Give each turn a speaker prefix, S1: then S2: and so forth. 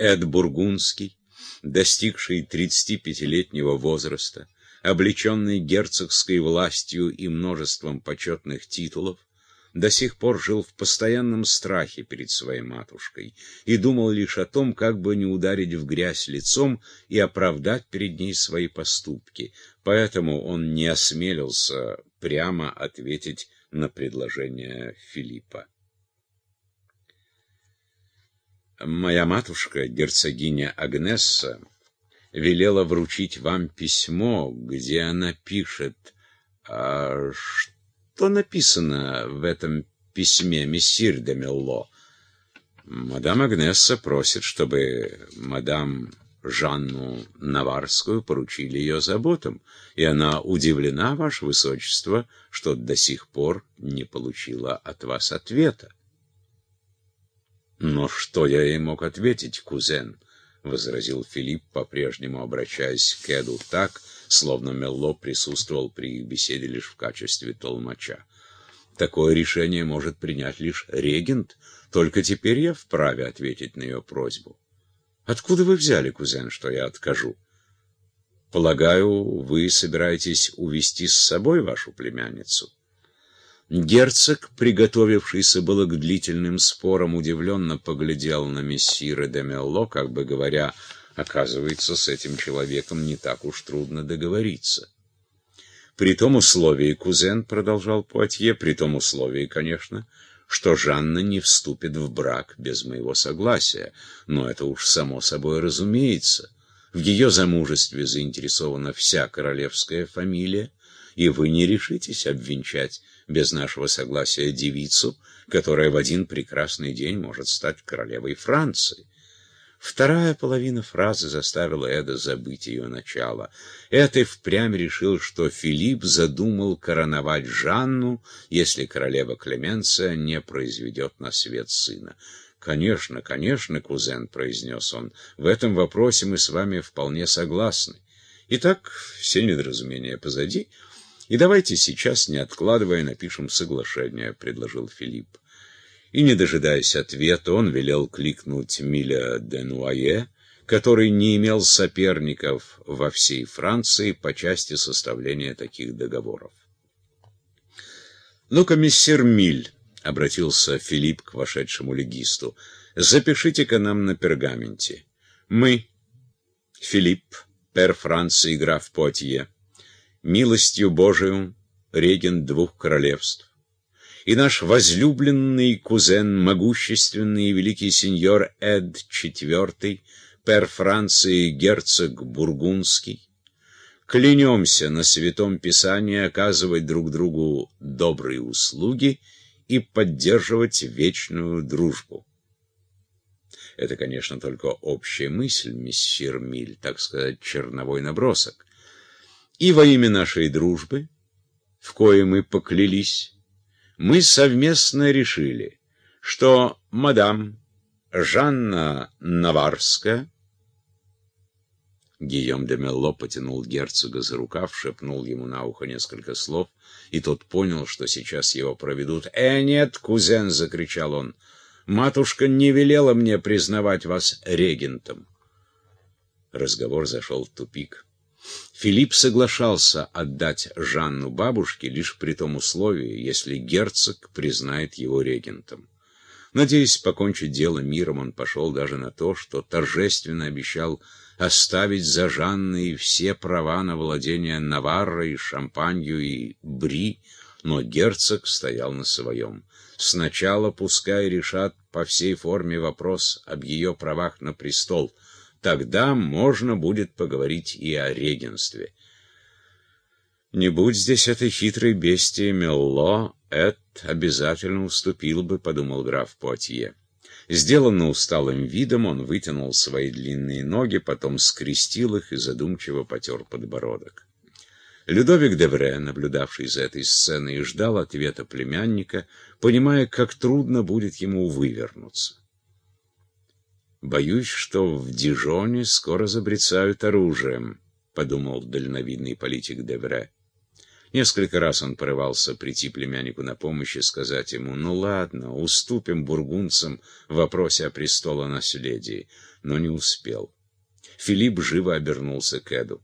S1: Эд Бургундский, достигший 35-летнего возраста, облеченный герцогской властью и множеством почетных титулов, до сих пор жил в постоянном страхе перед своей матушкой и думал лишь о том, как бы не ударить в грязь лицом и оправдать перед ней свои поступки. Поэтому он не осмелился прямо ответить на предложение Филиппа. Моя матушка, герцогиня Агнесса, велела вручить вам письмо, где она пишет, а что написано в этом письме, мессир де Мелло? Мадам Агнесса просит, чтобы мадам Жанну Наварскую поручили ее заботам, и она удивлена, ваше высочество, что до сих пор не получила от вас ответа. Но что я ей мог ответить, кузен? — возразил Филипп, по-прежнему обращаясь к Эду так, словно Мелло присутствовал при их беседе лишь в качестве толмача. Такое решение может принять лишь регент, только теперь я вправе ответить на ее просьбу. Откуда вы взяли, кузен, что я откажу? Полагаю, вы собираетесь увести с собой вашу племянницу? Герцог, приготовившийся было к длительным спорам, удивленно поглядел на мессира де Мелло, как бы говоря, оказывается, с этим человеком не так уж трудно договориться. При том условии, кузен, продолжал Пуатье, при том условии, конечно, что Жанна не вступит в брак без моего согласия, но это уж само собой разумеется. В ее замужестве заинтересована вся королевская фамилия, и вы не решитесь обвенчать без нашего согласия девицу, которая в один прекрасный день может стать королевой Франции. Вторая половина фразы заставила Эда забыть ее начало. Эд и впрямь решил, что Филипп задумал короновать Жанну, если королева Клеменция не произведет на свет сына. «Конечно, конечно, кузен», — произнес он, — «в этом вопросе мы с вами вполне согласны. Итак, все недоразумения позади». И давайте сейчас, не откладывая, напишем соглашение, — предложил Филипп. И, не дожидаясь ответа, он велел кликнуть Миля де Нуае, который не имел соперников во всей Франции по части составления таких договоров. «Ну-ка, Миль», — обратился Филипп к вошедшему легисту, — «запишите-ка нам на пергаменте. Мы, Филипп, пер Франции граф Потье, милостью Божию, регент двух королевств, и наш возлюбленный кузен, могущественный и великий сеньор Эд IV, пер Франции герцог Бургундский, клянемся на Святом Писании оказывать друг другу добрые услуги и поддерживать вечную дружбу. Это, конечно, только общая мысль, мессир Миль, так сказать, черновой набросок и во имя нашей дружбы, в кое мы поклялись, мы совместно решили, что мадам Жанна Наварская Гийом де Мелло потянул герцога за рукав, шепнул ему на ухо несколько слов, и тот понял, что сейчас его проведут. «Э, нет, кузен!» — закричал он. «Матушка не велела мне признавать вас регентом». Разговор зашел в тупик. Филипп соглашался отдать Жанну бабушке лишь при том условии, если герцог признает его регентом. Надеясь покончить дело миром, он пошел даже на то, что торжественно обещал оставить за Жанной все права на владение Наваррой, Шампанью и Бри, но герцог стоял на своем. Сначала пускай решат по всей форме вопрос об ее правах на престол — Тогда можно будет поговорить и о регенстве. Не будь здесь этой хитрой бестии Мелло, Эд обязательно уступил бы, — подумал граф Пуатье. Сделанно усталым видом, он вытянул свои длинные ноги, потом скрестил их и задумчиво потер подбородок. Людовик Девре, наблюдавший за этой сценой, ждал ответа племянника, понимая, как трудно будет ему вывернуться. «Боюсь, что в Дижоне скоро забрецают оружием», — подумал дальновидный политик Девре. Несколько раз он порывался прийти племяннику на помощь и сказать ему, ну ладно, уступим бургунцам в вопросе о престолонаследии, но не успел. Филипп живо обернулся к Эду.